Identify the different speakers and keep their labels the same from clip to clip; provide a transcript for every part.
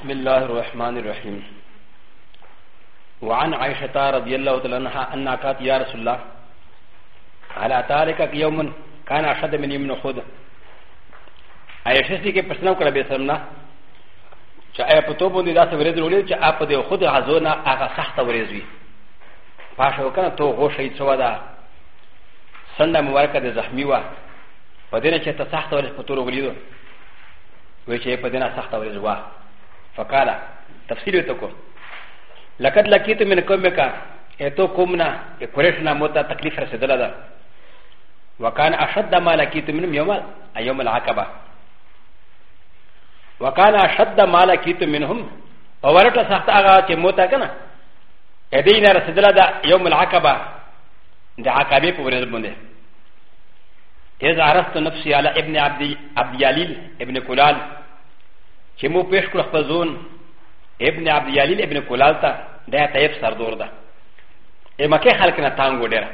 Speaker 1: بسم الله الرحمن الرحيم وعن عائشة رضي الله تعالى عنها أنها قالت يا رسول الله على ذلك يوم كان أشد من يمن خود عائشة سي کې پښتنو کړه به سمنا چې آیا په توبو دي داسې ورځ ورولې چې آپ دې خود غزونه هغه سخت ورځ وي پاشه وکنه تو غوشه یې څو ده سنده مبارکه دې زخمی و په دې چې ته سخت ورځ په تور غلیدو وې چې په دې نه سخت ورځ وه فقال تفسير تكو لقد لقيت من قومك اتو قومنا قريشنا موتا تكليف رسدلا دا وكان اشد ما لقيت منهم يوم يوم العقبه وكان اشد ما لقيت منهم فورت سخت اغا چ موتا کنا ادینا رسدلا دا يوم العقبه د عقبه په ورځ باندې اذا عرفت نفسي على ابن عبد عبد يليل ابن كلال چې مو پیش کړ خپل ځون ابن عبد یلیل ابن کلال ته دا طیف سردور ده ا مکه خلک نه تانګو ډیر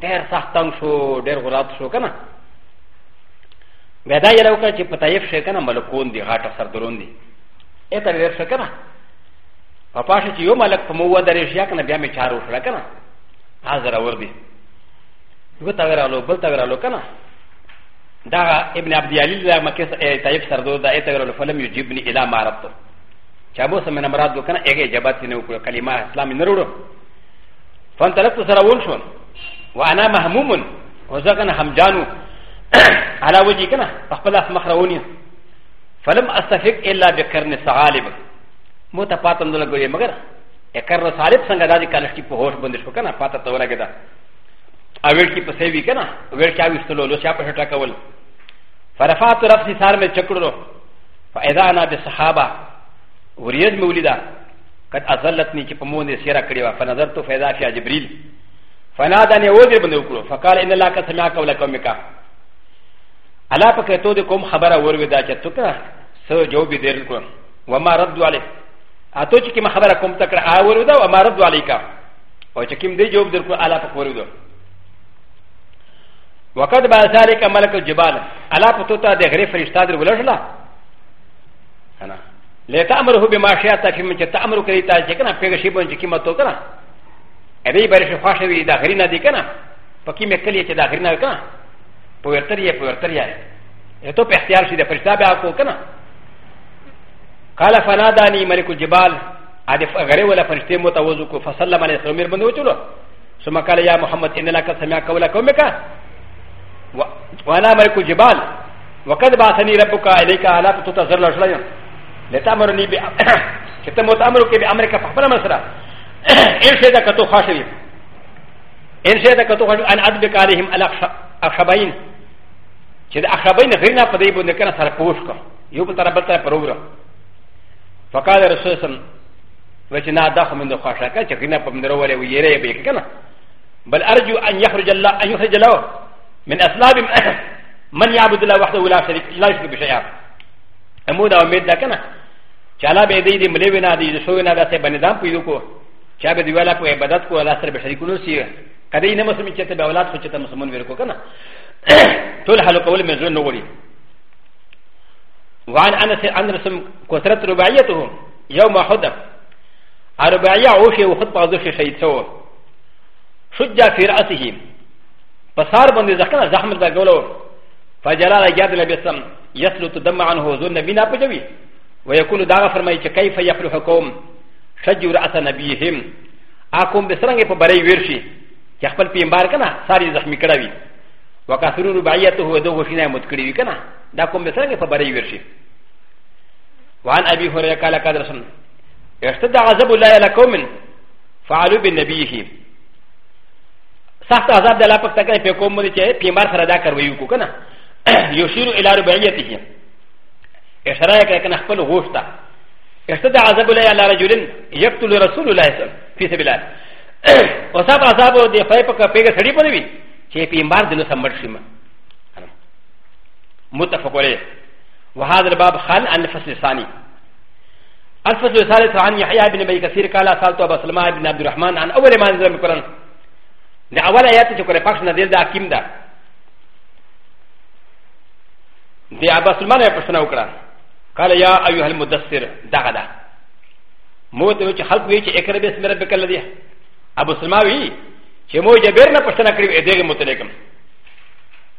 Speaker 1: ډیر سخت تنګ شو ډیر غلط شو کنه ودا یې راوکړه چې په طیف شي کنه ملکون دی غاټه سردورون دی ا ته ډیر څه کنه په پاشه چې یو ملک په مو ودرې شي کنه بیا می چارو شړه کنه حاضر اور دی یو تا ورالو بل تا ورالو کنه دا ابن عبد العليل لا مكيس تايب سردو دا ايتغر الفلم يجيبني الى ما عرفت چابو سم نه مراد وکنه اگې جبات نه وکړه کلمه اسلام نه وروړو فان تلت سراون شو وانا مهموم وزغن همجانو على وجهي کنه خپل اس مخرونی فلم استفق الا بكرن ثعالب مو ته پاتم دل ګوري مگر اکرن ثعالب څنګه دادی کالش کی په هوش بندش وکنه پاته تولا کېدا اویل کی په سیوی کنه اویل کی اوستلو لو شاپ هټا کول فرفعت رفسي سار من شكره فإذا أنا بصحابة وريد مولدا قد أظلتني كفموني سيرا كريبا فنظرت فإذا فيها جبريل فناداني وزير بن وكرو فقال إن الله قد سمع قول قومك ألا فكرتو دي قوم خبر ورودا جتوكا سو جواب دير لكم وما ردوا عليه أتوش كما خبر قوم تكرا ورودا وما ردوا عليك وشكيم دي جواب دير لكم ألا فكرتو وقد بعد ذلك ملك الجبال على فتوتا د غري فرشتاد ولجلا انا لا تامره بما شاء تفي من تامر كري تا جكنا في شي بن جكي متو كنا ابي برش فاشوي د غري ندي كنا پکی مکلی چې دا غري نه کنا پورتر یې پورتر یې ته په اختیار شي د فرشتہ بیا کو کنا قال فناداني ملك الجبال ا د غري ولا فرشتي متوزو کو فسلم عليه السلام بنو چلو ثم قال يا محمد ان لك سمع قولك ومك وانا ملك الجبال وقد بعثني ربك اليك على تتزر لشلين لتامرني ب كتم وتامرك بامرك فحبنا مسرا ارشد كتو خاشري ارشد كتو خاشري ان ادبك عليهم الاخشبين چې د اخربین غیرنا په دې باندې کنه سره پوښ کړ یو بل تر بل ته پروګر فقال رسول سم وجنا دخ من د خوښه کا چې غیرنا په منرو ولې ویری به کنه بل ارجو ان يخرج الله ان يخرج الله من أسلاب من يعبد الله وحده ولا شريك لا يشرك بشيئا أمودا وميد لكنا چالا به دې دې ملي وینا دې شو وینا داسې باندې دام پیلو کو چا به دیواله په عبادت کو الله سره بشریکونو سی کدی نه مسلمان چې ته اولاد خو چې ته مسلمان ورکو کنه ټول حل کول مې زون نه وړي وعن انس ان رسم كثرت رباعيته يوم احد رباعيه اوشي وخط بعض شهيد سو شجع في راسه فصار بندي زكنا زحمة لقوله فجلال جاد النبي صلى يسلو تدم عنه ظن بنا بجوي ويقول داغا فرمي كيف يفلحكم شجوا رأس نبيهم أكم بسرنگ فبري ويرشي يخبل في امبار كنا ساري زخمي كراوي وكاثروا ربعيته ودوه فينا متكريوي كنا داكم بسرنگ فبري ويرشي وعن أبي هريرة قال قال رسول اشتد عذاب الله لقوم فعلوا بنبيهم سخت عذاب دلا پکتا کنه په کوم مودي چې پیمار سره دا کوي کو کنه یوشیرو الی ربعیته اشاره کوي کنه خپل غوښتا اشتد عذاب الله علی رجل یقتل رسول الله صلی الله علیه وسلم فی سبیل الله او صاحب عذاب دی په پکا پیګه سړی په وی چې پیمار دنه سمړ شي ما متفق علیه وهذا الباب خان عن الفصل الثاني الفصل الثالث عن يحيى بن ابي كثير قال سالت ابا سلمى بن عبد الرحمن عن اول ما انزل القران د اول آیات چې کوله پښنه دې د حکیم ده د ابا سلمان یې پښنه وکړه قال یا ایها المدثر دغه ده مو ته چې خلق وی چې اکرم بسم ربک الذی ابو سلمان وی چې مو جبیر نه پښنه کړی دې متلکم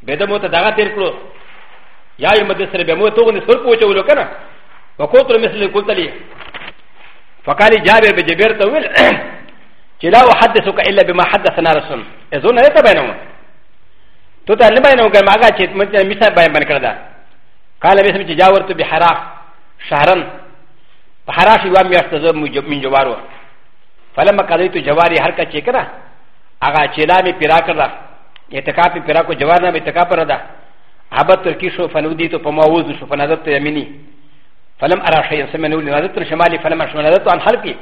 Speaker 1: به د مو ته دغه تیر کړو یا ایه مدثر به مو ته غو نه سر پوچولو کنه وکوتر مثل قلتلی فقال جابر بجبیر ته ویل چې لا وحدثك الا بما حدثنا رسول ازو نه ته بینو تو ته نه بینو ګم هغه چې مثال بیان بن کړدا قال بسم چې جاورت بحرا شهرن په حرا شي وام یاستزو من جوارو فلما قضيت جواري هر کچې کړه هغه چې لا می پیرا کړه اعتکاف پیرا کو جوار نه اعتکاف پر ده عبد ترکی شو فنودی تو پما ووز شو فنادت یمینی فلم ارى شيئا سمنولي نادت شمالي فلم اشمل نادت عن حلقي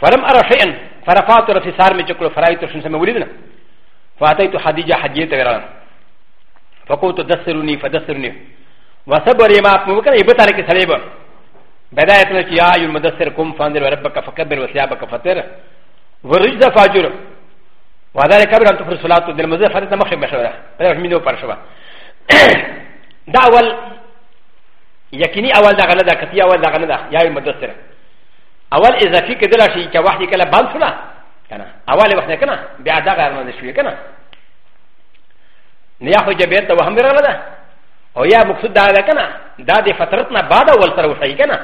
Speaker 1: فلم ارى شيئا فرفات رفي سار من شكل فرايت شنس مولدنا فاتيت حديجة حديت غيران فقلت دسرني فدسرني وصبر ما ممكن يبتارك سليبا بداية يا أيها المدسر قم فانذر وربك فكبر وثيابك فتر ورجز فاجر وذلك قبل أن تفر صلاة دل مزر فاتت مخشب بشورة فلا يحمينه برشبا دا أول يكيني أول دا غندا كتي أول دا غندا يا أيها المدسر اول اضافي كدل شي چې وخت کله بند شو کنه اول وخت نه کنه بیا دا غیر نه شوی کنه نه خو جبیر ته وهم راغله ده او یا مقصود دا ده کنه دا د فترت نه بعد اول سره وشي کنه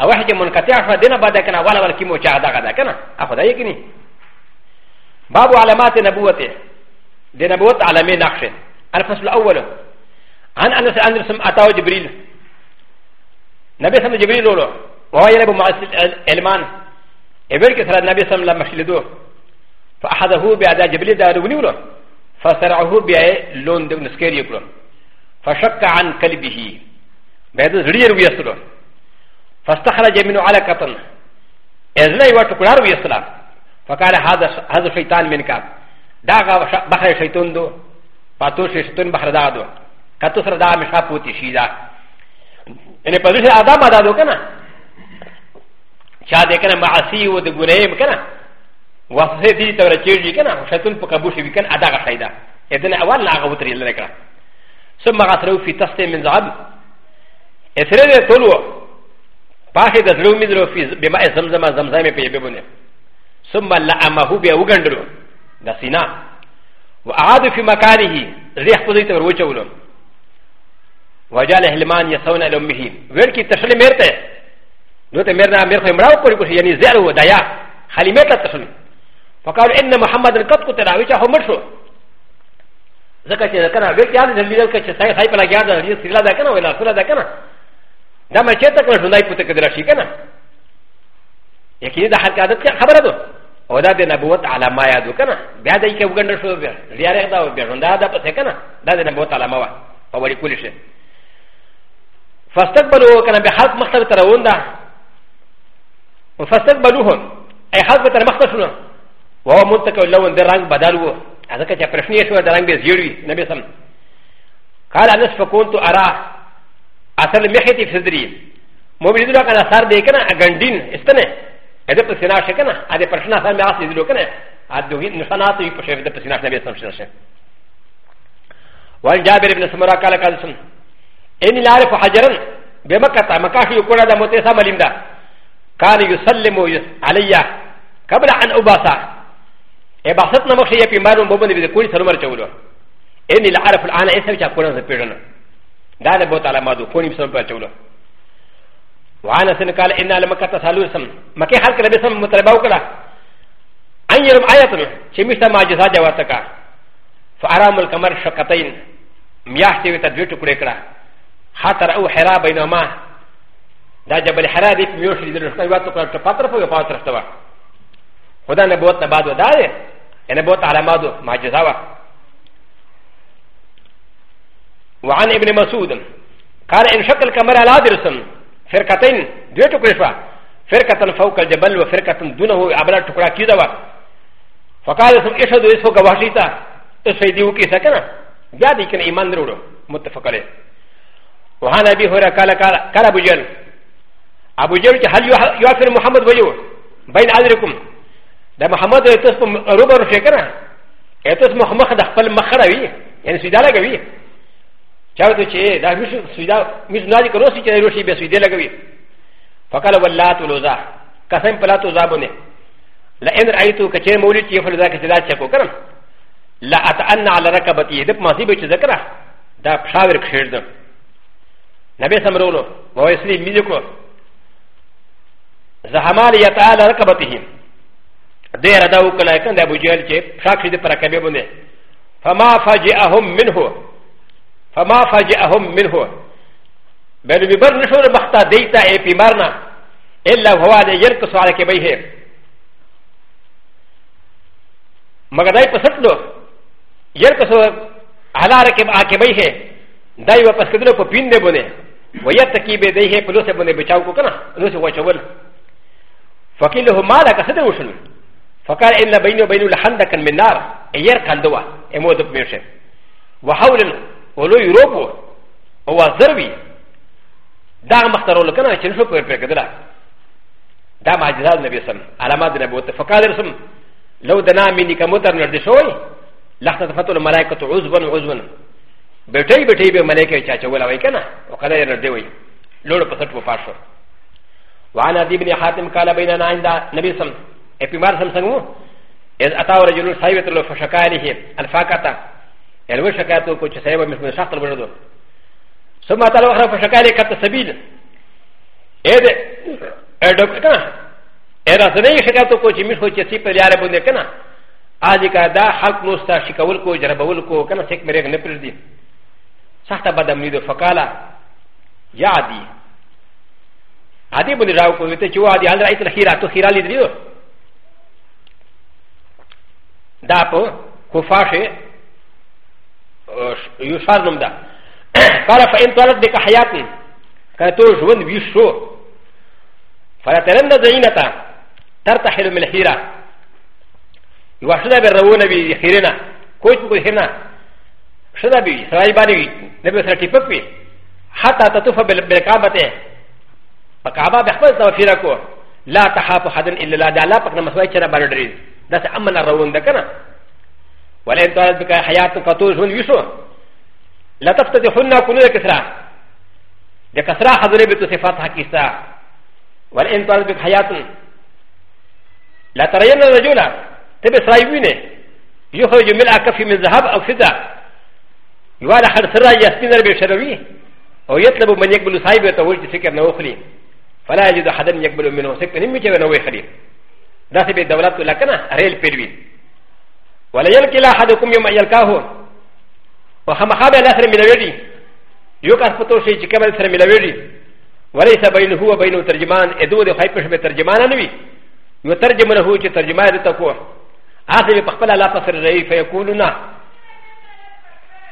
Speaker 1: او وحده منقطع شو دینه بعد کنه اول اول کی مو چا دا غدا کنه اخو دا یکني باب علامات نبوته د نبوت علامه نقشه الفصل الاول عن انس انس اتاو جبريل نبي سمى جبريل ولو ويرب معسل المان ابرك سر النبي صلى الله عليه وسلم مشلدو فأحده بعد جبل داروني ولو فسرعه بأي لون دون سكير يقولون فشك عن قلبه بعد زرير ويسلو فاستخرج منه على قطن إذن يواتكرار ويسلو فقال هذا هذا شيطان منك داغا بحر شيطان دو فاتوش شيطان بحر داغا دو كتو سر داغا مشا پوتي شيدا يعني پدوش آدم آدادو كنا چا د کنه معاصی و د ګنایم کنه واسه دي ته راچېږي کنه شیطان په قبو شي کنه ادا غشای دا اذن اول لا غو تری لره کړه ثم غسلو فی تست من ذهب اسره ده طلوع پاشه د زلو مزرو فی بما زمزم زمزم په یبونه ثم لعمه بیا وګندلو د سینا وعاد فی مکانه ریح په دې ته وروچولم وجاله المان یسون الامه ورکی تشل مرته ن ت م ر ن ا م ر خ م ر ا و ك و ر ي ك و ش ي ن ي ز ي ر و د ي ا خ ل ي م ت ا ت س ل فقالوا إ ن محمد ا ل ك ت ك ت ر ا و ي ش ه م ر ش و ز ك ا ت ي ذ ك ر ا بيت يا ذ ل ي ل ك ت س ا ي خ ا ي ب ل ا ج ا د ا ل ي س ر ل ا د ك ن ا ولا س ر ل ا د ك ن ا دا ما ش ت ك ن ا ش و ن ا ي ك ت ك د ر ا ش ي ك ن ا يكيد ه ا ل ك ا د ت خبرته و ذ ا د ن ب و ت على ما يدو كنا بهذا ي ك و ج ن ر ش و بير ريارك دا و بير و ن د ا د ا ب س ك ن ا دا د ن ب و ت على ما و فوري كل شيء فاستقبلوا كان بحق مختلف ترون ده وفستك بلوهم اي حظ بتر مختصنا وهو منتك اللون درانك بدلو هذا كتا برشنية شوى درانك بزيروي نبي سم قال انس فكنت ارى اثر المحيط في صدري مبيدو لك انا صار ديكنا اغندين استنى هذا بسنا شكنا هذا برشنا صار معاس يدلو كنا هذا نشانات يبشر هذا بسنا نبي سم شنا شنا وعن جابر بن سمرا قال قال سم اني لا اعرف حجرا بمكه مكاشي يقول هذا متسامل امدا كان يسلم علي قبل أن أباسا أباسطنا مخشية في مارون بوبن بذكوري سلمر جولو إني لعرف الآن إسم شاكونا زبيرنا دانا بوت على مادو كوني بسلمر جولو وعن سن قال إن لما كتا سالو سم مكي حالك لبسم مطلباو كلا أن يرم آياتنا شمشتا ما جزا جواتكا فأرام الكمر شقتين مياحتي وتدويتو كريكرا خاطر أو حرا بينهما だジャブルハラディフミヨシリルシナワトカパトフォーパトラスタワー。ウダンボタバドダレ、エネボタアラマド、マジザワ。ワンエブリマスウドン。カレンシャクルカメララディルソン、フェルカテン、デュエトクリファ、フェルカテンフォーカルジャブル、フェルカテンドゥノウ、アブラトクラキザワ。ファカルソン、エシャドゥイソガワシタ、エセディウキセカナ。ジャディケンイマンドゥロ、モテファカレ。وعن ابي هريره قال قال ابو جهل ابو جهل چې هل يوافر محمد ویو بین ادرکم دا محمد تاسو په روبر شي کنه تاسو محمد د خپل مخره وی یعنی سیدا لګوي چا ته چې دا مش سیدا مش نه دي کروسي چې روشي به سیدا لګوي فقال واللات لوزا قسم پلات لوزا باندې لئن رايتو کچې مولي چې فلزا کې سیدا چکو کنه لا اتعن على ركبتي د ماسی به چې ذکره دا پښاور کښیر ده نبی سمرولو وایسلی میذکو زحمال يتعالى ركبتهم دير داو كلا يكن ابو جهل كي شاكشي دي پركبه بنده فما فاجئهم منه فما فاجئهم منه بل ببر نشور بختا ديتا اي في مرنا الا هو على يركس على كبيه مگر دای پسند دو يركس على ركب عاقبيه دای واپس کدلو په پین دی بنه ويتکی به دای هي پلوسه بنه بچاو کو کنه پلوسه واچول فقيل له ما لك هذا وشنو فقال إن بيني وبين الحندك من نار إير قندوة إمود بمشي وحول ولو يروبو هو الزربي دا مختارو لكنا شنو فكر في كدرا دا معجزات النبي صلى الله عليه وسلم علامات النبوة فقال رسم لو دنا مني كمتر نردشوي لحظة فتو الملائكة عزبا عزبا بيتي بيتي بملائكة يشاچولا ويكنا وقال يردوي لولو بسطو فاشو وانا دي بن حاتم قال بيننا عند نبي سم ابي مار سم سمو اذ اتى رجل صاحب له فشكا عليه الفاكتا الو شكاتو كوچ صاحب من شخص البردو ثم اتى له فشكا عليه كت سبيل اذ ادوكتا ارا سنه شكاتو كوچ مش هوچ سي پر يار بند كنا اج کا دا حق نوستا شکول کو جربول کو کنا سیک مرے نپردی سخت بدم نیدو فقالا یا دی アディブリラウコウテチュアディアンライトヒラトヒラリディオダポコファシェユシャルムダカラファエントラデカハヤティカトウジュンビシュウファラテレンダザイナタタタヘルメヒラユワシダベラウナビヒレナコイプコヒナシダビサイバリネブサティプピハタタトファベルカバテパカバーでハマスのフィラコラタハポハダンイルラダラパカマスワイチェラバルディーズだってアマナラウンダカナ ولن ترى بك حياه كتوز هن يسوع لا تفتتحن كل كسرى لكسرى حضر بيت صفاتها كيسا ولن ترى بك حياه لا ترين الرجل تبي سرايبينه يخرج من اكفي من ذهب او فضه يوالى حرسرى يسكن بشروي او يطلب من يقبل صاحبه تولد فكر نوخلي فلا يجد احدا يقبل منه سكن يمشي ونوي خليل ذات بيت دولته لكنا ريل بيروين ولا يلقي احدكم يوم يلقاه وخمخاب الاخر من الويري يوكاس فتوشي كما الاخر من الويري وليس بينه وبين ترجمان ادو دي خايفش بترجمان نبي يترجم له چې ترجمه دې تکو هغه به خپل لا تصر رہی فیقولون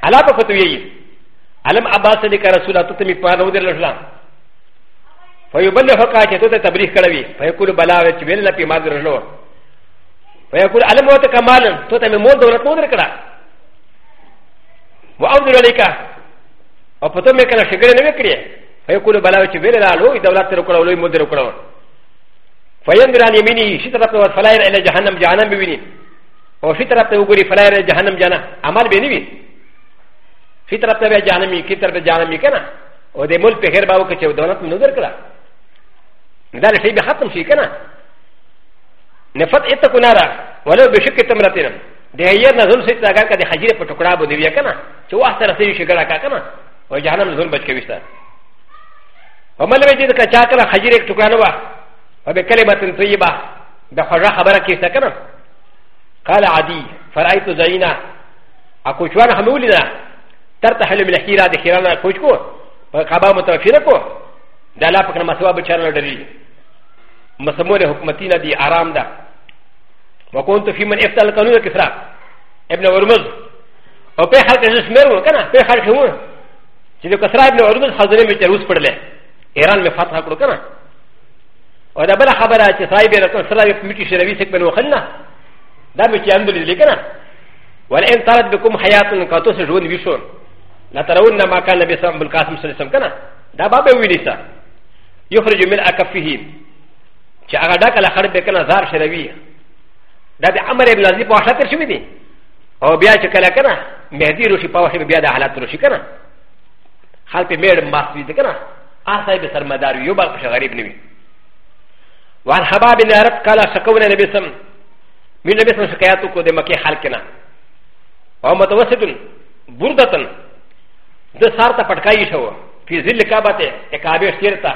Speaker 1: الا بفتوی علم عباس دې کا رسول الله ته می پاره ودرل اسلام فيبلغ فقط يتوت تبريك كروي فيقول بلاوي تبين لك ما درجو فيقول علم وتكمالا توت من مول دولة مدر كرا وأوضل عليك وفتم يكنا شكرا نبكري فيقول بلاوي تبين لالو دولة تركرا ولو مدر كرا فينظر عن يمينه شترة فلاير إلى جهنم جهنم ببيني وشترة وغري فلاير إلى جهنم جانا عمل بيني شترة جهنمي كتر جهنمي كنا ودي مول بخير باوكتش ودولة مدر كرا دا لشي به ختم شي کنه نفت اتکو نارا ولو بشک تمرتنا د هیر نه ظلم سیت اگر کده حجیره په ټکړه بده وی کنه چې واه سره سي شګړه کا کنه او جهنم ظلم بچ کويستا عمل وی دې کچا کله حجیره ټکړه نو وا او به کلمه طیبه د خره خبره کیستا کنه قال عدي فرأيت زينا اكو شوان حمولنا ترتحل من الحيرة دي خيرانا كوشكو فقابا متوفيركو دا لا فكنا مسوا بچانا لدري مسمون حكمتين دي آرام دا وكنت في من افتى القانون الكفرة ابن ورمز وفي حالك جسمير وكنا في حالك هو سيدو كسرى ابن ورمز حضرين من جروس پڑلے ایران میں فتح کرو کنا اور بلا خبر ہے کہ صاحب رسول صلی اللہ علیہ شروی سک بنو خلنا دا مچی عمد لیلی کنا ولئن طرد بكم حیات قطو سے جون ویشون لا ترون ما كان نبي صلى الله عليه وسلم كنا دا باب ویلیسا يخرج من اكفهم چې هغه دا کله خړ به کنه زار شروي دا د عمر ابن عزیز په واښه تر شوی دی او بیا چې کله کنه مهدی روشي په واښه بیا د حالات روشي کنه خال په میړ ماسوي دی کنه آ صاحب سرمدار یو بل په غریب نه وي وان حباب بن عرب قال شکونا نبی سم من نبی سم شکایت کو د مکه حال کنه او متوسطن بردتن د سارته پټکایي شو فی ذل کعبه ته کعبه شیرته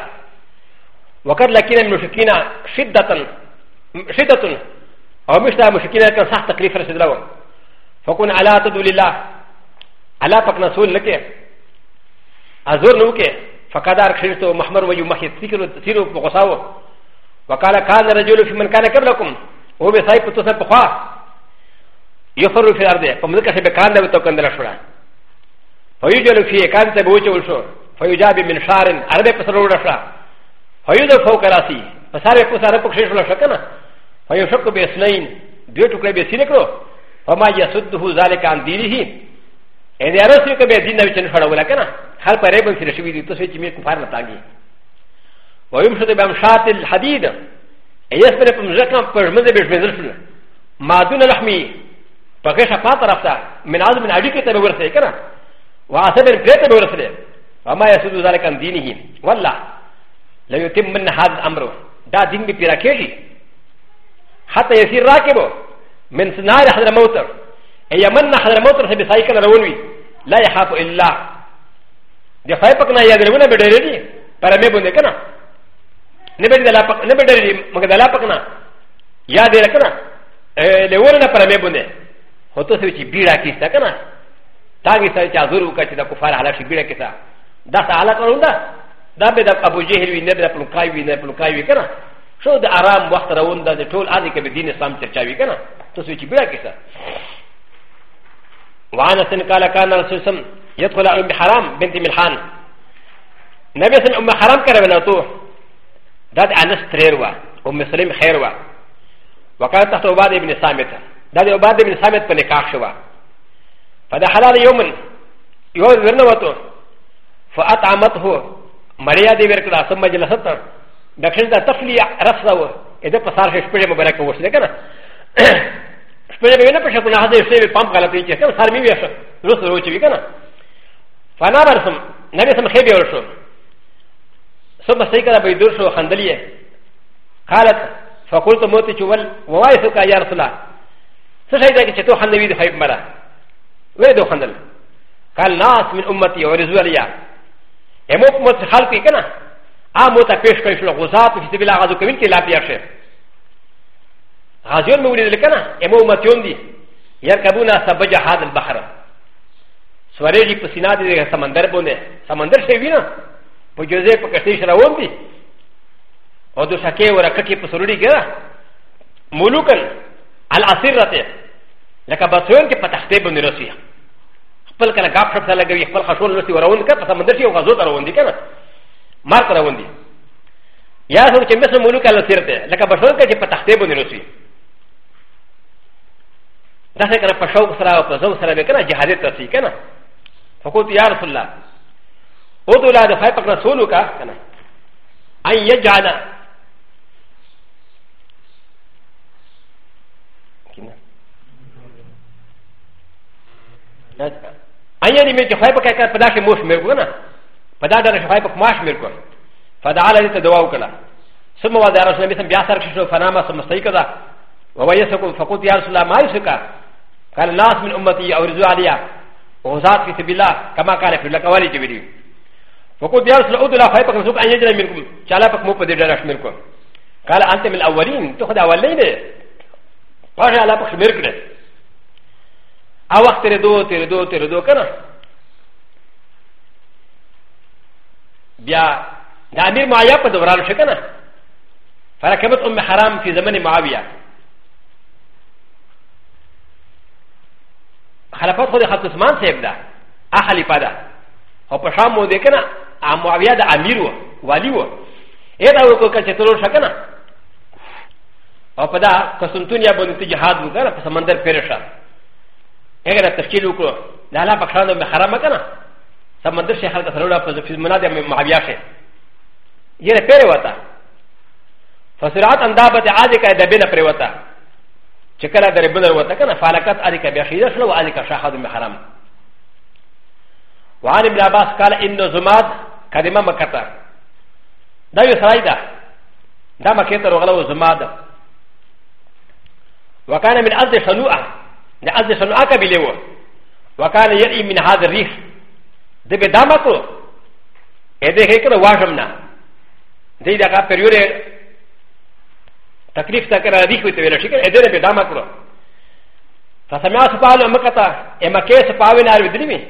Speaker 1: وقد لكن المشركين شدة شدة أو مشتا المشركين كان صح تكليف رسول الله فكون على تدو لله على فقنا سول لك أزور نوك فقد أركشلت محمر ويو محيط تسيروا بغصاو وقال كان رجل في من كان قبلكم وهو بصيب تصب بخواه يخر في الأرض فمذكر سبكان دو توقن دلشورا فيجل فيه كان سبوچه ولشو فيجاب من شعر عربي بسرور رشورا فيوضع فوق راسي فسارك وسارك وشيش ولا شكنا فيشك باسنين دوتو كلا بسيركو فما يسده ذلك عن دينه ان يرسلك بدين نبيتن فراولا كنا هل قريبا سيرشوي دي تسوي جميع كفار نتاقي ويمشد بامشات الحديد يسبر بمزكا فرمز بشمزل ما دون لحمي فغشا فاترفتا من عظم من عجيك تبورسي كنا وعصب البريت بورسي وما يسد ذلك عن دينه والله لا يتم من هذا الامر دا دين بي راكيجي حتى يصير راكب من سنار حضر موتر اي من حضر موتر سبي سايكل رونوي لا يخاف الا دي فايقنا يدرون بدري فرمي بندكنا نبدل لا فق نبدل مقدلا فقنا يا ديركنا لولنا فرمي بندي هو تسوي بيرا كيستا كنا تاغي سايتا زورو كاتي دا كفار على شي بيرا كيستا دا سالا كروندا だべだ、アブジェルウィネブラプロカイウィネプロカイウィケナ。ショーでアラン、ワタラウンダ、でトールアディケビディネサムチェチャウィケナ。とスイッチブラケサ。ワナセンカラカナルシスム、ヤトラウンビハラン、ベンティミルハン。ナビセンウマハランカラベナトウ。だアナストレーワ、ウムスリムヘルワ。ワカタトバディビネサメタ。だでオバディビネサメタペネカシュワ。ファダハラリヨムン、ヨウルノワトウ。ファアタアマトウ。مريا دي وركلا سم مجلس تر دكشن دا تفلي رسا و اذا پسار شي شپړې مبارک وشه کنه شپړې به نه پښه نه هدا شي پم غلا پی چې کنه سر می وشه رس رو چوي کنه فنا برسم نبي سم خيبه ورشو ثم سيكرا بيدور شو خندليه قالت فقلت موتي چول ووايسك يا رسول الله سشي دا چې تو خندوي دي خيب مرا وې دو خندل قال ناس من امتي ورزوا ليا ا م و ف م ت خلقي كنا ا م و ت ا پیش كيش لو غزات في سبيل غزو كمين كي لا بيرشه غازيون مولد لكنا ا م و متيون دي يركبونا سبج هذا البحر سوريجي پسينا دي سمندر بونه سمندر شي وينا پجوزي پكتيش راون دي او دو شكي ورككي پسوري گرا ملوكن الاسرته لك بسوين كي پتختي بنرسيه خپل کنه غاب شپ لګوي خپل خشون لسی وروند کړه پس مندر شي او غزو ته روان دي کنه مار ته روان دي یا څو چې مثل ملوک الله سیر ته لکه بشر کې چې په تختې باندې نوسی دا څنګه کنه په شوق سره او په زو سره به کنه جهاد ته سي کنه فقط یا رسول الله او د ولادت فای په رسولو کا کنه اي يجعل کنه アニメジャパカカパダシモシメグナパダダシファイパマシメグファダアラリテドワウカラサマワダラスメミサンビアサクションファナマサマサイカダウワイサコファコティアスラマイスカカラナスミンウマティアウズアリアウザーキセビラカマカレフィラカワリティビリファコティアスラウドラファイパカソカアニジャミルクチャラパクモパディラシメルクカラアンテミルアワリントハダワレイデパジャラパクシメルクレ او وخت تیر دو تیر دو تیر دو کنه بیا د امیر معاویه په دوران شو کنه فرکبت ام حرام فی زمن معاویه خلافت خود خط عثمان صاحب ده ا خلیفہ ده او په شام مو ده کنه ا معاویه د امیر و والی و اې دا وکړه چې تلور شکنه او په دا قسطنطنیه باندې جهاد وکړه په سمندر پیرشه اگر تفکیل وکړو دا لا په خانو به حرام کنه سمندر شي خلک سره په فیض مناد معاویه شه یې پیره وتا فسرات اندابت عادی کا د بینه پر وتا چې کله در بینه وتا کنه فالکت عادی کا بیا خیره شلو عادی کا شاهد به حرام وعن ابن عباس قال ان زماد کلمه مکتا دا یو سړی دا دا مکه ته روغلو زماد وکانه من ارض شنوعه ل أ ن سنعى كبيره وكان يرئي من هذا الريح د ب د ا م ك ر ه ا د ه ه ك ر واشمنا د ي د ا ك ا بريوره تكليف تكرا ريح وتبين شكل ا د ه ب د ا م ك ر ه فسمع سبحانه مكتا اما كيس فاول على بدريمي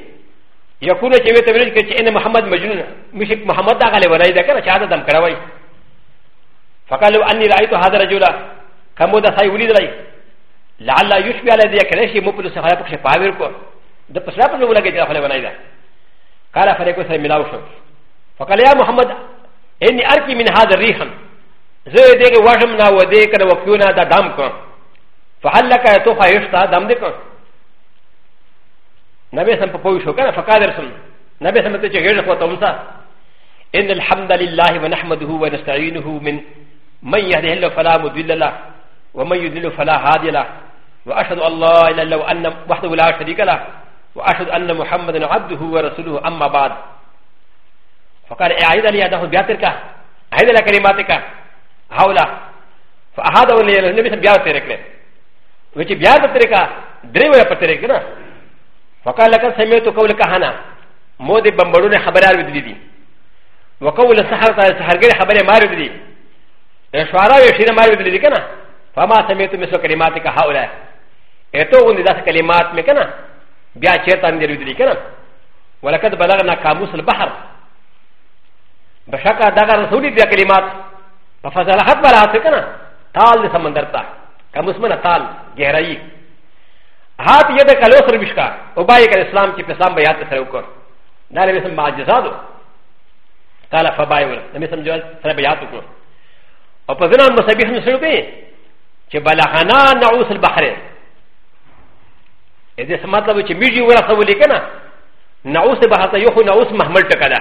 Speaker 1: يكون شيء تبين كي ان محمد مجنون مشك محمد اغلى وراي ذكر شهاده دم كراوي فقالوا اني رايت هذا الرجل كمودا سيولد رايت لعل يشبه الذي كريشي مقبل سفر بكشي فاويركو د بسرعه نقول لك جاهل ونايدا قال فريق سيميلاو شو فقال يا محمد اني اركي من هذا الريحا زي ديك وجمنا وديك وكيونا دا دامكو فهل لك توفى يشتا دام ديكو نبي سم بوشو كان فقال رسم نبي سم تجيش وتومسا ان الحمد لله ونحمده ونستعينه من من يهده الله فلا مضل له ومن يضلل فلا هادي له واشهد الله الا لو ان وحده لا شريك له واشهد ان محمدا عبده ورسوله اما بعد فقال اعيد لي هذا بياتك اعيد لي كلماتك هؤلاء فهذا هو يقول النبي بياتك وجه بياتك دريوه بترك فقال لك سميت قولك هنا مودي بمبرون خبرات بدي وقول السحر سحرغير خبري ما دي الشعراء يشير ما دي كنا فما سميت مثل كلماتك هؤلاء اتو غندي داس كلمات مكنا بيا چيتا ندير يدري كنا ولقد بلغنا كاموس البحر بشكا دغا رسولي بيا كلمات ففضلحت بلا كنا تال دي سمندر تا كاموس منا تال گهرائي هات يد كالوس ربشكا وباي كان اسلام كي اسلام بيات سروكر دالي بسم معجزاتو قال فباي ولا نمي سمجو سر بياتو كو وفضلنا مصابيح نسلو بي چه بلغنا نعوس البحر ا د س م ا ت ل ب چې میږي ورسولې کنه نعوس به حتی یو خو نعوس محمل ټکله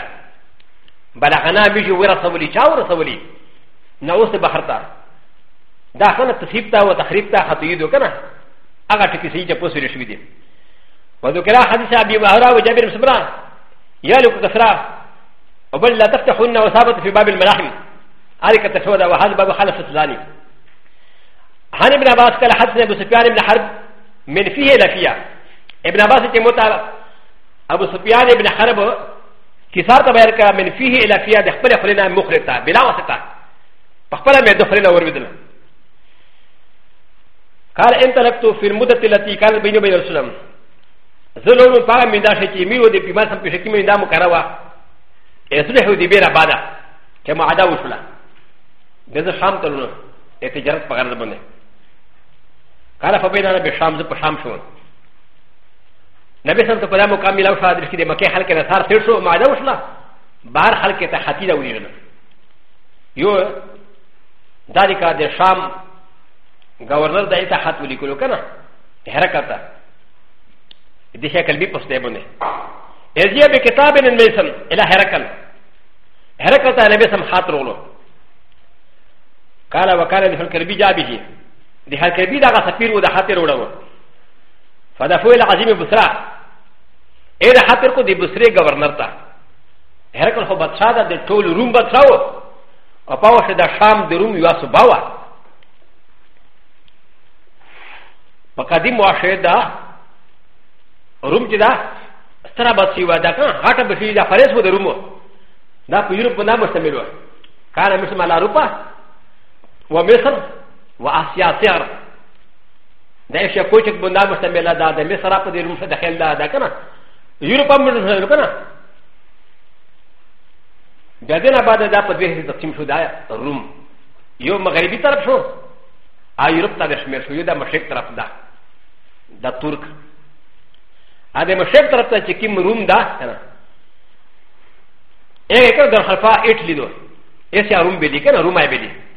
Speaker 1: بلغنا میږي ورسولې چا ورسولې نعوس به هرتا دا خلک تصیب تا او تخریب تا خطیې دو کنه هغه ټکی سي چې پوسې شوې دي وذکر حدیث ابي بهرا او جابر بن سبرا يا لك كسرا وبل لا تفتحون وصابت في باب الملاحم عليك تشهد وهذا باب خلف الثاني عن ابن عباس قال حدثنا ابو سفيان بن حرب من فيه لفيا ابن عباس تيموتا ابو سفيان ابن حرب كسار تبير كلا من فيه لفيا دخل خلينا مخلطا بلا وسطا فقبل ما دخلنا ورمدنا قال انت لكت في المدة التي كان بيني وبين رسول الله زلون فارا من داشة كيمي ودي بما سمت شكيمي من دام كروا يصلح ودي بيرا بادا كما عدا وشلا جزا شام تلونا اتجارت بغرد بنه قال فبينا بشام ز بشام شو نبي سنت قدام مقام ملاو شادر كده مكي حلقه نثار سير شو ما ده وصلا بار حلقه ته خطي ده ولينا يو ذلك ده شام گورنر ده ته خط ولي کولو کنه حرکت دي شکل بي پسته بنه ازيه بكتاب الميسن الى حركل حرکت نبي سم خاطر ولو قال وكان في الكربي جابه د هرکبي دغه سفیر و د حاتر وړو فدفو له عظیم بصرا اے د حاتر کو د بصرې گورنر ته هرکل خو بادشاہ ده د ټول روم بادشاہ و او پاوشه د شام د روم یو صوبه و په قدیم معاشه ده روم چې ده ستره بادشي و ده کنه هاټه بشي ده فارس و د روم دا په یورپ باندې مشتمل و کار مشتمل اروپا و مصر واسيا سير دا يشا كوشك بندا مستملا دا دا مصر اپا دي رومسا دخل دا دا كنا يوروپا مدن هلو كنا بعدين بعد دا پا دوه تقسيم شو دا روم يو مغربي طرف شو آ يوروپ تا بشمير شو يو دا مشرق طرف دا دا ترك آ دا مشرق طرف تا چه كم روم دا كنا ايه كنا در خلفا ايت لدو ايه سيا روم بلي كنا روم آي بلي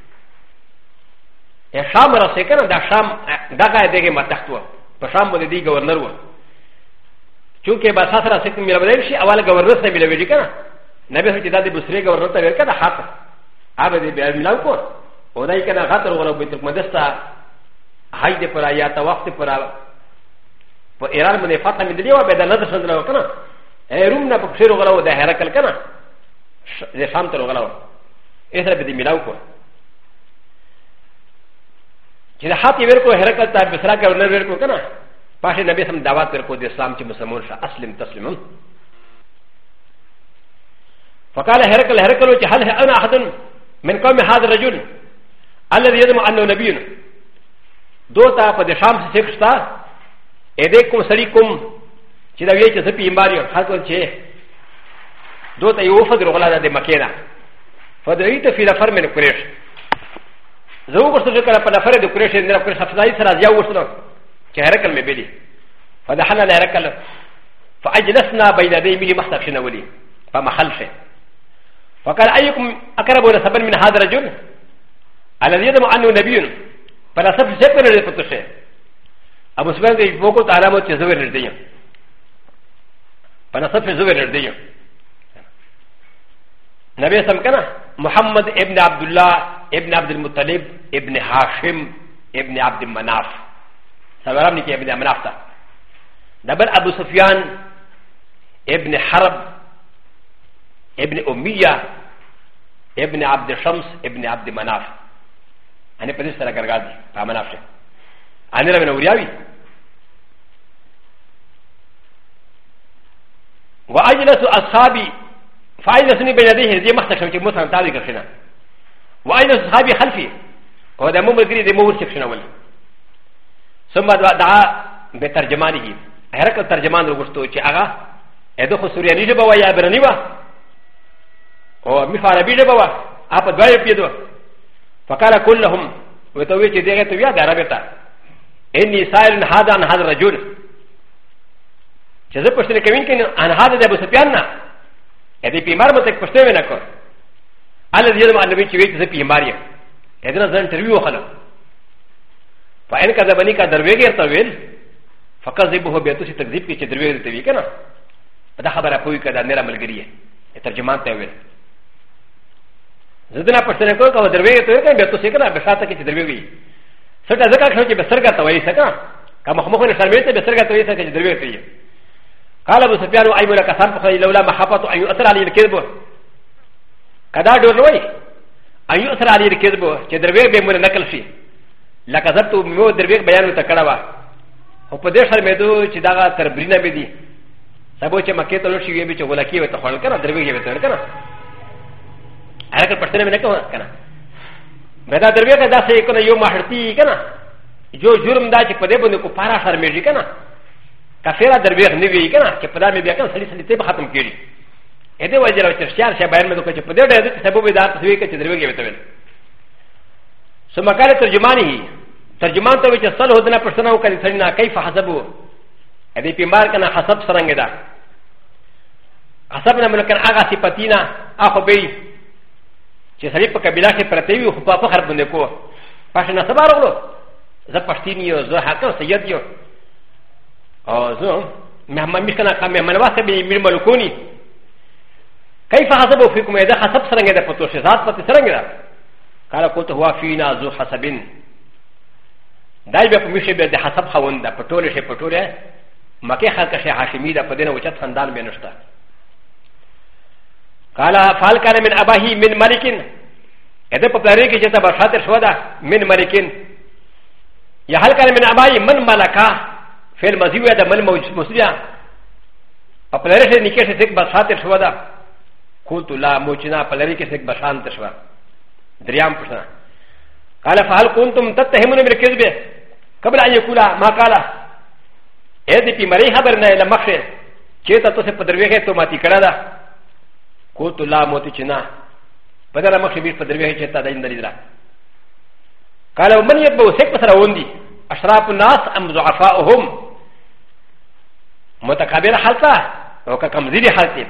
Speaker 1: ا شام را سیکن دا شام دغه دغه متخت و په شام باندې دی گورنر و چونکه با ساس را سیکن میرا بدل شي اول گورنر سره ملوي دي کنه نبی هڅه دا د بصری گورنر ته ورکړه حق هغه دې بیا ملاو کو او دای کنه غتر غره بیت المقدس ته حج دې پر یا تا وخت پر په ایران باندې فتح مې دی و به دا نظر څنګه وکنه روم نه په بصری غره و د هرکل کنه د شام ته غره و اې سره به دې ملاو کو چې د حتی ورکو حرکت ته بسرا کې ورنر ورکو کنه پښې نبی هم دعوت ورکو د اسلام چې مسلمان شه اسلم تسلم فقال هركل هركل چې هل انا احد من قوم هذا الرجل الذي يدعو انه نبي دو تا په د شام څخه شتا ا دې کوم سړي کوم چې دا وی چې سپی ایمباري خاطر چې دو ته یو فدر غلا د مکه نه فدعيت في نفر من قريش ز و غسل ذكر ا ل ف ر د كريش ان كريش حفظاي سرا زيا غسل كهركل مبيدي فدخلنا لهركل فاجلسنا بين يدي ميلي مختب شنولي فما خلفه فقال ايكم اقرب نسبا من هذا الرجل الذي يدعو انه نبي فلا سب سكر لفتشه ابو سفيان يفوق تعلمت زوير الدنيا فلا سب زوير الدنيا نبي سمكنا محمد ابن عبد الله ابن عبد المطلب ابن هاشم ابن عبد المناف سلام نكي ابن مناف دبل ابو سفيان ابن حرب ابن اميه ابن عبد الشمس ابن عبد المناف انا بدي سلا غرغادي فمناف انا لما نورياوي واجلس اصحابي فاين سني بين يديه زي مختشم كي موسى انتهى كشنا واين صحابي خلفي وهذا مو مغري دي مو شكشنا ولي ثم دعا بترجمانه هرك الترجمان رغشتو چي اغا ادو خو سورياني جبا ويا برني با او مي فاربي جبا وا اپ دوي پيدو فقال كلهم وتوي چي ديغه تو يا دربتا اني سائل هذا عن هذا الرجل چې زه پښتنه کوم کنه ان هذا د ابو سفيان نه ا د ي پیمار به تک پښته ونه کړ ال دې ما نبی چې وی چې پیمار یې ا دې نه ځان انټرویو وخاله فاین کذا بنی کا درویګر ته ویل فقط زیب هو بیتو چې تکذیب کې چې درویګر ته وی کنه دا خبره پوي کړه نه را ملګری یې ترجمان ته ویل زدنا پښتنه کو کو درویګر ته وی کنه بیتو چې کنه به ساته کې چې درویګي سټه ځکه چې به سرګه ته وایي څنګه که مخ مخ نه شرمې ته به سرګه ته وایي څنګه چې درویګر ته قال ابو سفيان اي ملك اثر فخلي لولا محبته ان يؤثر علي الكذب كذا دولوي ان يؤثر علي الكذب كدرويك بمن نقل فيه لكذبت مو درويك بيان تكروا وقدر شرمدو كدغا تربرنا بدي سبو چې مکه ته لوشي وي چې ولکې وي ته خړل کنه دروي وي ته کنه هغه پښتنه نه کوي کنه مدا دروي کدا سه کنه یو ماهرتي کنه جو جرم دا چې په دې باندې کو پارا شرمېږي کنه كفيرا درويغ نبي كنا كفدا مي بيكنا سلي سلي تيب ختم كيري هذا وجه لو تشتيار شيء بيان مدوكا شيء بدر هذا سبب بدار تسوي كشيء درويغ يبتوين ثم قال ترجمانه ترجمان تو وجه سل هدنا پرسنا وكذا سلنا كيف حسبه هذا بيمار كنا حسب سرنجدا حسب نملك أغا سيبتينا أخو بيه چې سړی په قبیله کې پرته وي خو په فخر باندې کو پښه نسبه راغلو زه پښتین یو زه حاکم سید یو او زه مهمان میکنه که مهمان واسه به میر ملکونی کیف حسب فیکم اذا حسب سرنګ ده پتو شزات پته سرنګ ده قال قلت هو فينا ذو حسبين دای به میشه به ده حسب خوند پټول شي پټوله مکه خلک شي هاشمی ده په دینه وچت خاندان به نشته قال فعل كان من اباهي من ملك اذا بطاري كي جتا بشاتر شودا من ملك يا هل كان من اباهي من ملكه フェルマジウェアでマルモジモスジャーパレレシェニケシェテクバサテシュワダコントラモチナパレレケセクバサンテシュワデリアンプシナカラファルコントムタテヘムネブルケズベカブラニコラマカラ
Speaker 2: エディピマリハバ
Speaker 1: ナイラマクシェチェタトセパデレヘトマティカラダコントラモティチナパデラマクシビパデレヘチェタダインダリラカラマニアボセクサラウンディアシャラプナスアムゾアファオホム متقابل حالتا او که کمزیری حالتی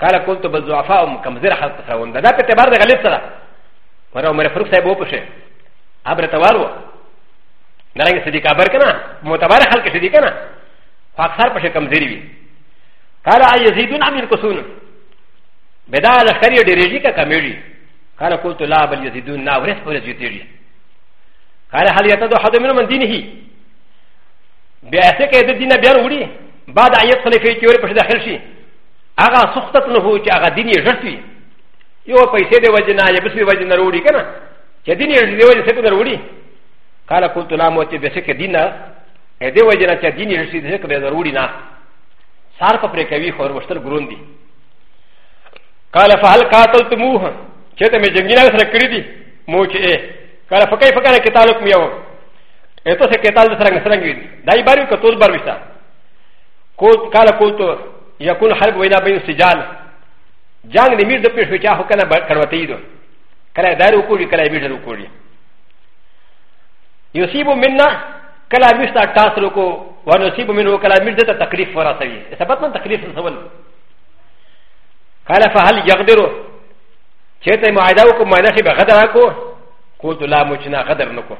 Speaker 1: کالا کنتو بزوافا او کمزیر حالتا سرون دا دا پا تبار دا غلیب سرا مرا عمر فروق صاحب وپشه عبر توارو نرنگ صدیق عبر کنا متبار حال که صدیق کنا خو اکثر پشه کمزیری بی کالا ایزیدون عمین کسون بدا لخری دیریجی که کمیجی کالا کنتو لا بل یزیدون نا ورس پورس یتیجی کالا حالیتا دو حدو منو من دینهی بیاسه که دو دینه بیان وڑی بعد آیت صلی فی چوری پش داخل شی آغا سختت نهو چه آغا دینی جرت وی یو پیسې دی وجنا یا بسوی وجنا روڑی کنه چه دینی جرت دی وجنا سپن روڑی قال قلت لا موتی بسه که دینه دی وجنا چه دینی جرت دی سکر دی روڑی نا سار پا پریکوی خور وشتر گرون دی قال فهل قاتل تموه چه تمی جنگینا سر کری دی مو چه اے قال فکی فکر کتالک میاو ایتو سه کتال سرنگ سرنگ وی دای باریو که توز بار وشتا قال قلت يكون الحرب بين بين السجال جان نمير د پیش وچا هو کنه کروتی دو کله دار وکړي کله میټر وکړي یصيب منا کله مشتا تاس لوکو ونصيب منه کله میټر ته تکلیف وراسوي سبب من تکلیف سوال قال فهل يقدر چته معاهده وکم معنی شي بغدر کو قلت لا مجنا غدر نکو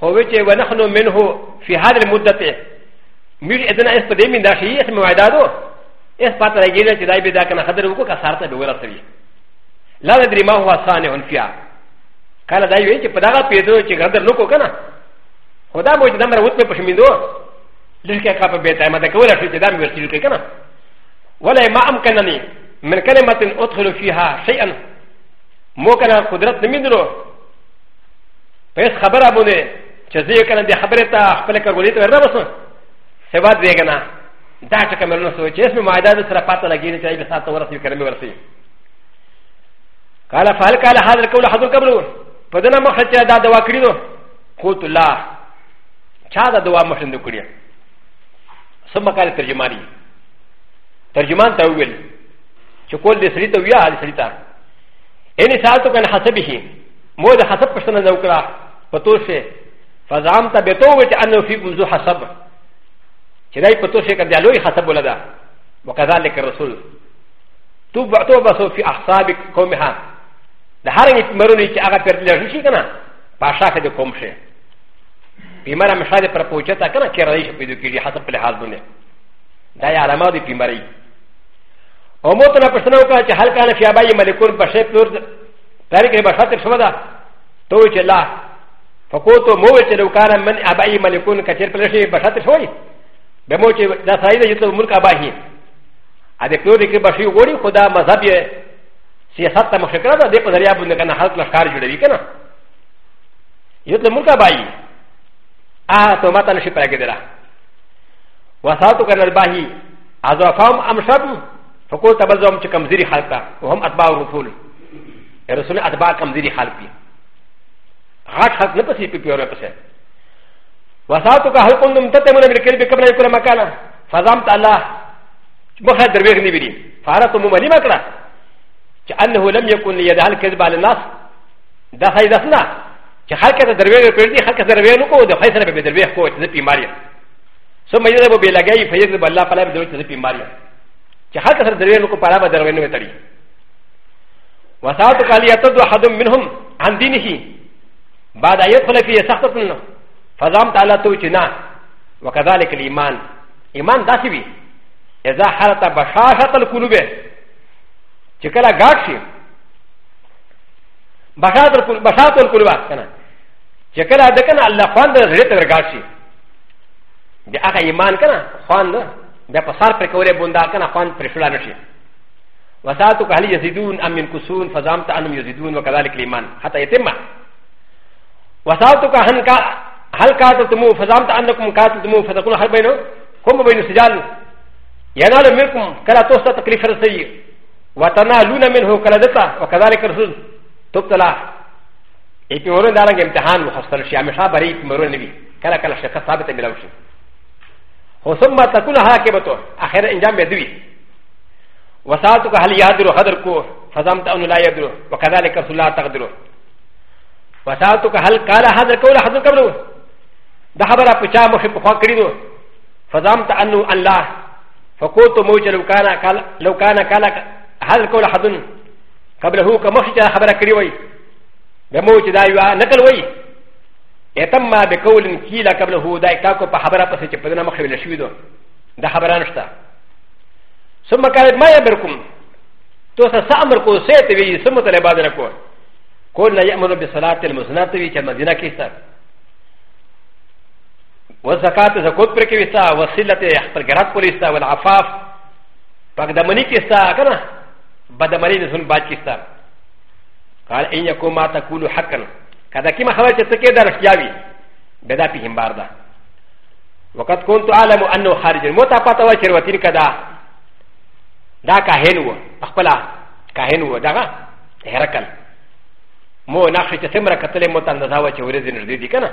Speaker 1: خو وچه ونحن منه في هذه المدته ミリエデナエストレミンダシエスマイダドエスパタレギレティダイビダカナハダルコカサタドウラスリラレディマウハサネオンフィアカラダイウエチパダラピドチガダルコカナホダモイダマウトプシミドリケカパベタマダコラフィダミウシリケカナウォレマアムカナニメルカレマテンオトルフィハシエンモカナコダラテミドロペスハバラボネチェゼカナディハブレタハプレカゴリトラバソン هواد ویگنا دا چکه ملنو سو چې اسمه ماده د سره پاته لګیږي چې به ساتو ورسې کلمې ورسې قال فعل قال هذا القول حضر قبره په دنه مخه چې دا دوا کړی نو قلت لا چا دا دوا مشند کړی ثم قال ترجمانی ترجمان ته ویل چې کول دې سړي ته ویا دې سړي ته ان ساتو کنه حسبه مو د حسب پښتنه نو کړه پتو شه فزعمت بتو وچ انه فی بزو حسب چې دای په توشه کې د لوی حسب ولدا وکذلک الرسول تو بعتو بسو فی احساب قومها د هرې مرونی چې هغه پر لږ شي کنه پاشا کې د قوم شي پیمره مشاده پر پوچتا کنه چې راځي په دې کې حسب په لحاظ باندې دا یې علامه دي پیمری او موته نه پښتنه وکړه چې هل کانه فی ابای ملکون په شی پلور تاریخ به خاطر شوه دا تو چې لا فقوتو مو چې لو کانه من ابای ملکون کچیر پلشي به خاطر شوی ب م و ج ه د ا س ا ي د ه جتو ملك اباهي ا د ي كلوري كي بشي غوري خدا مذهب ي سياسات تا مشكلة دا دي قدريا بند كنا حلق لشكار جوڑه بي كنا جتو ملك اباهي آه تو ماتا نشي پرا كدرا وساطو كنا الباهي ازو فهم امشب فقول تبزهم چه کمزيري خلق تا وهم اتباع رسول رسول اتباع کمزيري خلق بي غاٹ خلق نپسي پي پيورا پسي وساتك هل كنتم تتمنى بالكلب قبل يكون مكانا فزمت الله مخرج درويغ نبري فارت ممالي مكرا كأنه لم يكن يدعى الكذب على الناس دا سيدسنا كحركة درويغ بردي حركة درويغ نكو دا خيسر بدرويغ كو تزبي ماريا ثم يذهب بلغاي فيذهب الله فلا بدرويغ تزبي ماريا كحركة درويغ نكو فلا بدرويغ نبتري وساتك هل يتدو أحد منهم عن دينه بعد أن يدخل فيه سخطة منه فزام تعالى توجنا وكذلك الايمان ايمان داسبي اذا حرت بشاشه القلوب شكلا غاشي بشاشه القلوب كنا شكلا دكنا اللفان دزرت غاشي بأخ ايمان كنا خوان لا بصار فكوري بوندا كنا خوان فرشلا نشي وساتك هل يزيدون ام ينقصون فزامت انهم يزيدون وكذلك الايمان حتى يتم وساتك هنكا هل قاتلتمو فزعمت انكم قاتلتمو فتكون حربين كم بين السجال ينال منكم كلا توسط تكليف رسي وتنالون منه كلا دتا وكذلك رسول تبتلى ايكي ورون دارنگ امتحان وخصل شيء مشا بري مرون نبي كلا كلا شك ثابت بلاوش هو ثم تكون حاكمته اخر انجام بدوي وسالتك هل يادرو خدركو فزعمت ان لا يدرو وكذلك رسول لا تقدرو وسالتك هل قال هذا القول حضر قبله だはばらぷちゃもしぽかりの、ファザムタアンヌアンラ、ファコトモジャルカナカナカナハルコラハドン、カブラホカモシチャハバラクリウェイ、ダモジダイワナカルウェイ、エタマベコウルンキーラカブラホダイカコパハバラパセチプナマシュウシュウド、ダハバランスタ。そまかれまやべるこん、とささまこせてみ、そもたればでなこ、こんなやものべさらてるもずなてみちゃまじなきさ。وزكاه زكوت بركبتا وسيله احترقات بوليستا والعفاف بغدمني كستا كنا بدمني نزل باكستا قال ان يكون ما تقول حقا كذا كما حوالي تتكيدا رشياوي بدا فيهم باردا وقد كنت اعلم انه خارج الموتى فتاوى شروتين كذا دا كاهنو اخبلا كاهنو دا هركل مو نخشي تسمرا كتلي موتى نزاوى شوريزين رديدي كنا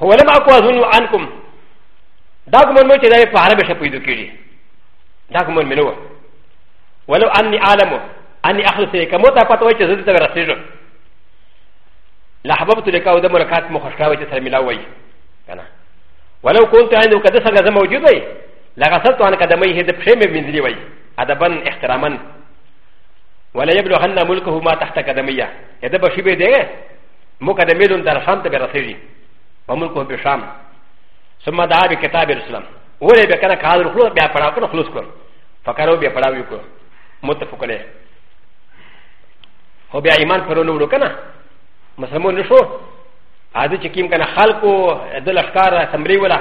Speaker 1: ولم اكو اظن عنكم داكمن مو تدري فعرب شفيدو كيري داكمن منو ولو اني اعلم اني اخلص لك موتا فتوى تزيد تبرسيجو لحببت لك او دم ركعت مخشكاوي تسلمي لاوي انا ولو كنت عندك كدسه غزه موجوده لغسلت عن قدمي هد بشيم من ذي وي ادبا احتراما ولا يبلغن ملكه ما تحت قدميه هذا بشيبه ده مو قدمي دون درسان تبرسيجي وملكه بشام ثم دعا بكتاب الاسلام ولي بكنا كهذا الخلوص بها فراكنا خلوص كن فكانوا بها فراوي كن متفق عليه هو بها ايمان فرون ولو كنا مسلمون نشو هذا تشكيم كان خلقه دل اشكار سمري ولا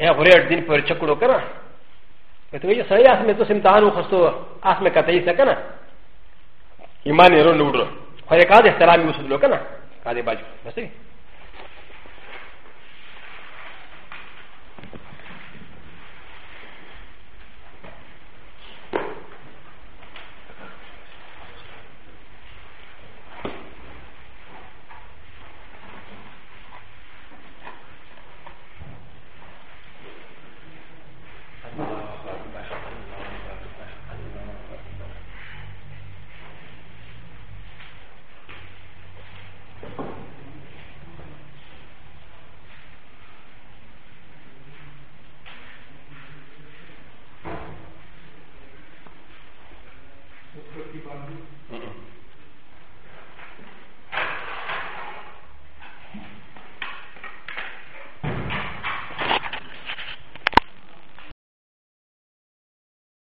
Speaker 1: يا غرير دين پر چکڑو کنا تو یہ صحیح اس میں تو امتحان ہو خستو اس میں کتئی سے کنا ایمان رو نوڑو خیر کا دے سلامی وسلو کنا کا دے باجو بس